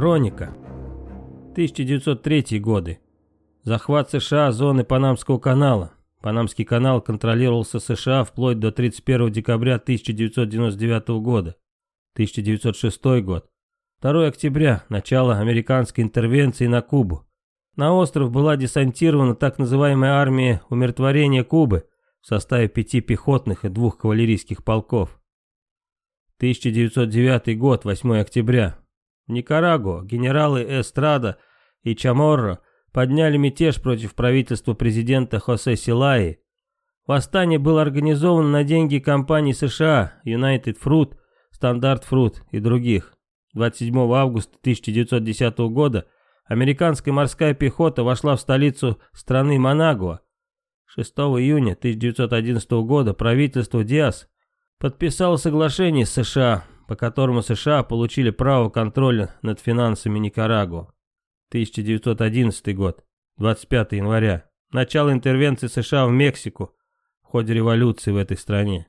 Хроника. 1903 годы. Захват США зоны Панамского канала. Панамский канал контролировался США вплоть до 31 декабря 1999 года. 1906 год. 2 октября. Начало американской интервенции на Кубу. На остров была десантирована так называемая армия умиротворения Кубы в составе пяти пехотных и двух кавалерийских полков. 1909 год, 8 октября. Никарагуа генералы Эстрада и Chamorro подняли мятеж против правительства президента Хосе Силаи. Восстание было организовано на деньги компаний США, United Fruit, Standard Fruit и других. 27 августа 1910 года американская морская пехота вошла в столицу страны Манагуа. 6 июня 1911 года правительство Диас подписал соглашение с США, по которому США получили право контроля над финансами Никарагуа. 1911 год, 25 января. Начало интервенции США в Мексику в ходе революции в этой стране.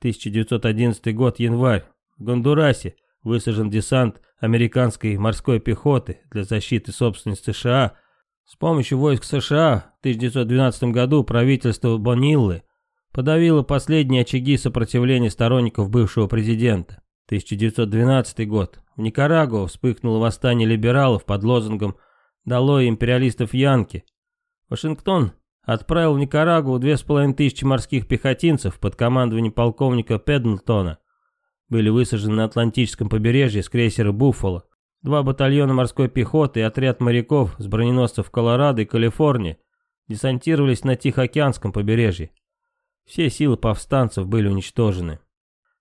1911 год, январь. В Гондурасе высажен десант американской морской пехоты для защиты собственности США. С помощью войск США в 1912 году правительство Бониллы подавила последние очаги сопротивления сторонников бывшего президента. 1912 год. В Никарагуа вспыхнуло восстание либералов под лозунгом «Долой империалистов Янки». Вашингтон отправил в Никарагуа две с половиной тысячи морских пехотинцев под командованием полковника Педлтона. Были высажены на Атлантическом побережье с крейсера «Буффало». Два батальона морской пехоты и отряд моряков с броненосцев Колорадо и Калифорнии десантировались на Тихоокеанском побережье. Все силы повстанцев были уничтожены.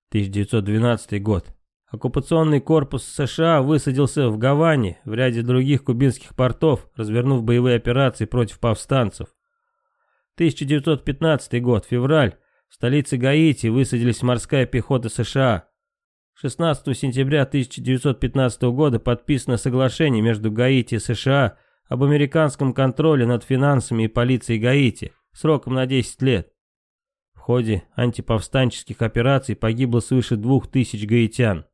1912 год. Оккупационный корпус США высадился в Гаване, в ряде других кубинских портов, развернув боевые операции против повстанцев. 1915 год, февраль. В столице Гаити высадились морская пехота США. 16 сентября 1915 года подписано соглашение между Гаити и США об американском контроле над финансами и полицией Гаити сроком на 10 лет. В ходе антиповстанческих операций погибло свыше двух тысяч гаитян.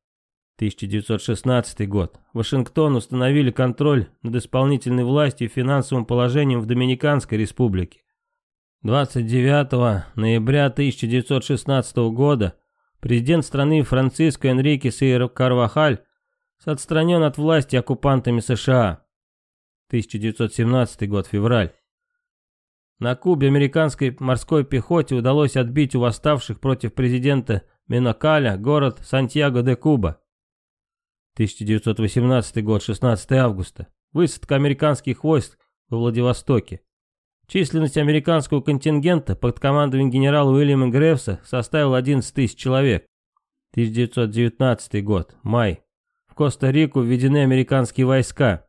1916 год. Вашингтон установили контроль над исполнительной властью и финансовым положением в Доминиканской республике. 29 ноября 1916 года президент страны Франциско Энрике Сейро Карвахаль отстранен от власти оккупантами США. 1917 год, февраль. На Кубе американской морской пехоте удалось отбить у восставших против президента Менокаля город Сантьяго-де-Куба. 1918 год, 16 августа. Высадка американских войск во Владивостоке. Численность американского контингента под командованием генерала Уильяма Грефса составила 11 тысяч человек. 1919 год, май. В Коста-Рику введены американские войска.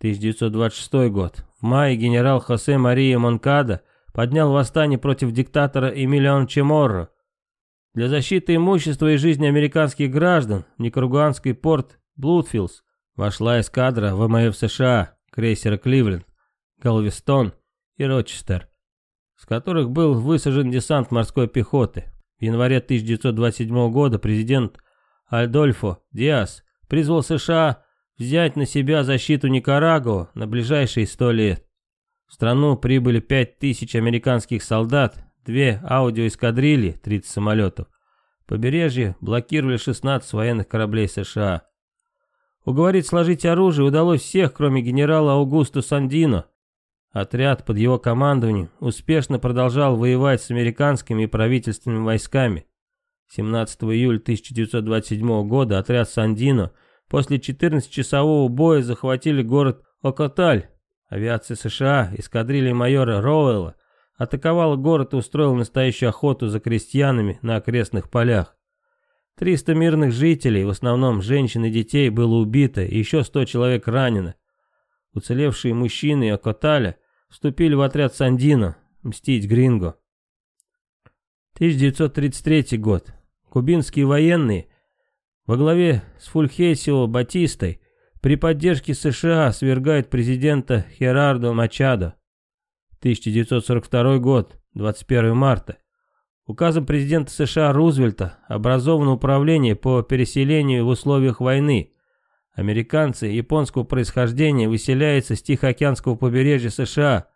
1926 год. В мае генерал Хосе Мария Монкада поднял восстание против диктатора Эмилиан Чеморро. Для защиты имущества и жизни американских граждан в Никарагуанский порт Блудфилдс вошла эскадра ВМФ США, крейсера Кливленд, Галвестон и Рочестер, с которых был высажен десант морской пехоты. В январе 1927 года президент Альдольфо Диас призвал США взять на себя защиту Никарагуа на ближайшие сто лет. В страну прибыли 5000 американских солдат, две аудиоэскадрильи, 30 самолетов. Побережье блокировали 16 военных кораблей США. Уговорить сложить оружие удалось всех, кроме генерала Аугусто Сандино. Отряд под его командованием успешно продолжал воевать с американскими и правительственными войсками. 17 июля 1927 года отряд Сандино – После 14-часового боя захватили город Окоталь. Авиация США, эскадрилья майора Роуэлла, атаковала город и устроила настоящую охоту за крестьянами на окрестных полях. 300 мирных жителей, в основном женщин и детей, было убито, и еще 100 человек ранено. Уцелевшие мужчины Окоталя вступили в отряд Сандино, мстить Гринго. 1933 год. Кубинские военные во главе с Фульхесио Батистой при поддержке США свергает президента Херардо Мачадо. 1942 год, 21 марта. Указом президента США Рузвельта образовано управление по переселению в условиях войны. Американцы японского происхождения выселяются с Тихоокеанского побережья США.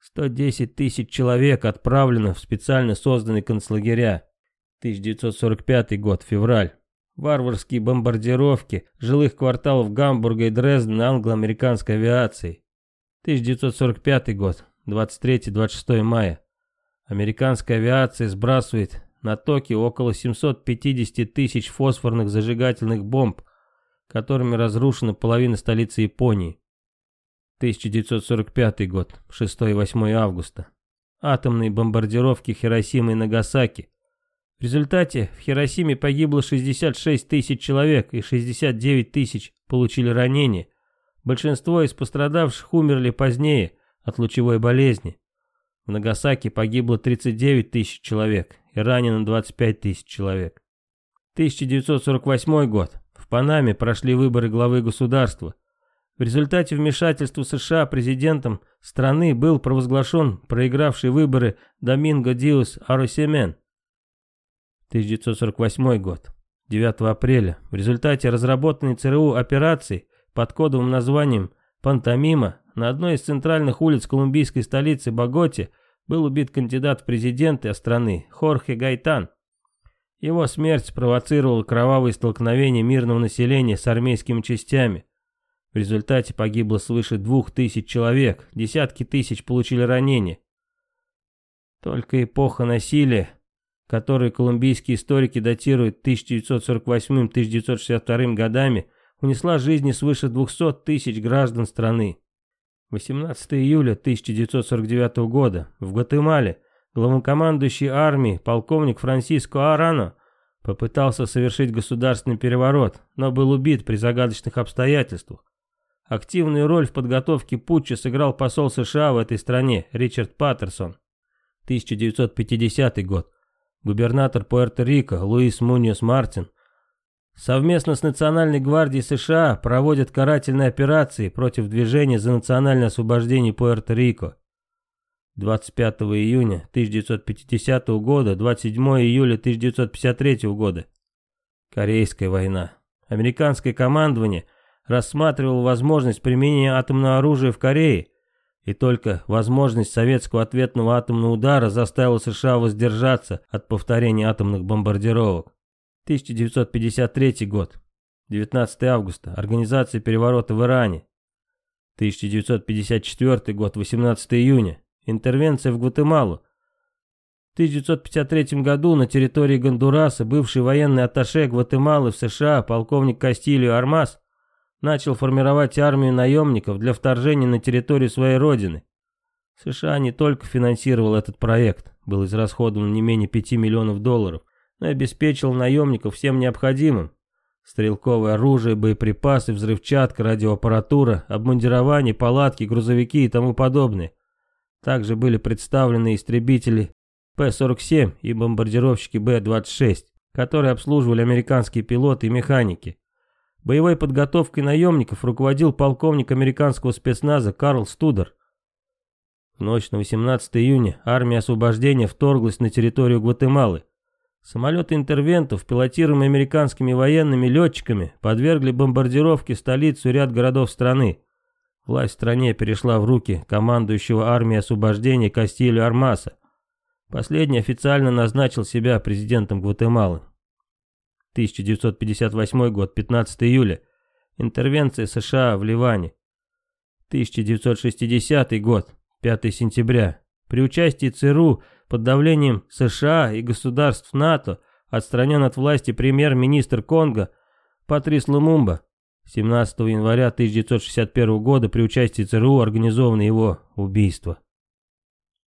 110 тысяч человек отправлено в специально созданные концлагеря. 1945 год, февраль. Варварские бомбардировки жилых кварталов Гамбурга и Дрездена англо-американской авиацией. 1945 год, 23-26 мая. Американская авиация сбрасывает на Токио около 750 тысяч фосфорных зажигательных бомб, которыми разрушена половина столицы Японии. 1945 год, 6-8 августа. Атомные бомбардировки Хиросимы и Нагасаки. В результате в Хиросиме погибло 66 тысяч человек и 69 тысяч получили ранения. Большинство из пострадавших умерли позднее от лучевой болезни. В Нагасаки погибло 39 тысяч человек и ранено 25 тысяч человек. 1948 год. В Панаме прошли выборы главы государства. В результате вмешательства США президентом страны был провозглашен проигравший выборы Доминго Диус Аросемен. 1948 год. 9 апреля. В результате разработанной ЦРУ операции под кодовым названием «Пантомима» на одной из центральных улиц колумбийской столицы Боготе был убит кандидат в президенты страны Хорхе Гайтан. Его смерть спровоцировала кровавые столкновения мирного населения с армейскими частями. В результате погибло свыше двух тысяч человек, десятки тысяч получили ранения. Только эпоха насилия, которую колумбийские историки датируют 1948-1962 годами, унесла жизни свыше 200 тысяч граждан страны. 18 июля 1949 года в Гватемале главнокомандующий армией полковник Франсиско Арано попытался совершить государственный переворот, но был убит при загадочных обстоятельствах. Активную роль в подготовке путча сыграл посол США в этой стране Ричард Паттерсон. 1950 год. Губернатор Пуэрто-Рико Луис Муньос Мартин совместно с Национальной гвардией США проводят карательные операции против движения за национальное освобождение Пуэрто-Рико. 25 июня 1950 года, 27 июля 1953 года. Корейская война. Американское командование – рассматривал возможность применения атомного оружия в Корее, и только возможность советского ответного атомного удара заставила США воздержаться от повторения атомных бомбардировок. 1953 год. 19 августа. Организация переворота в Иране. 1954 год. 18 июня. Интервенция в Гватемалу. В 1953 году на территории Гондураса бывший военный атташе Гватемалы в США полковник Кастильо Армас начал формировать армию наемников для вторжения на территорию своей родины. США не только финансировал этот проект, был израсходован не менее 5 миллионов долларов, но и обеспечил наемников всем необходимым. Стрелковое оружие, боеприпасы, взрывчатка, радиоаппаратура, обмундирование, палатки, грузовики и тому подобное. Также были представлены истребители П-47 и бомбардировщики Б-26, которые обслуживали американские пилоты и механики. Боевой подготовкой наемников руководил полковник американского спецназа Карл Студер. В ночь на 18 июня армия освобождения вторглась на территорию Гватемалы. Самолеты интервентов, пилотируемые американскими военными летчиками, подвергли бомбардировке столицу ряд городов страны. Власть в стране перешла в руки командующего армией освобождения Кастилю Армаса. Последний официально назначил себя президентом Гватемалы. 1958 год, 15 июля. Интервенция США в Ливане. 1960 год, 5 сентября. При участии ЦРУ под давлением США и государств НАТО отстранен от власти премьер-министр Конго Патрис Лумумба. 17 января 1961 года при участии ЦРУ организовано его убийство.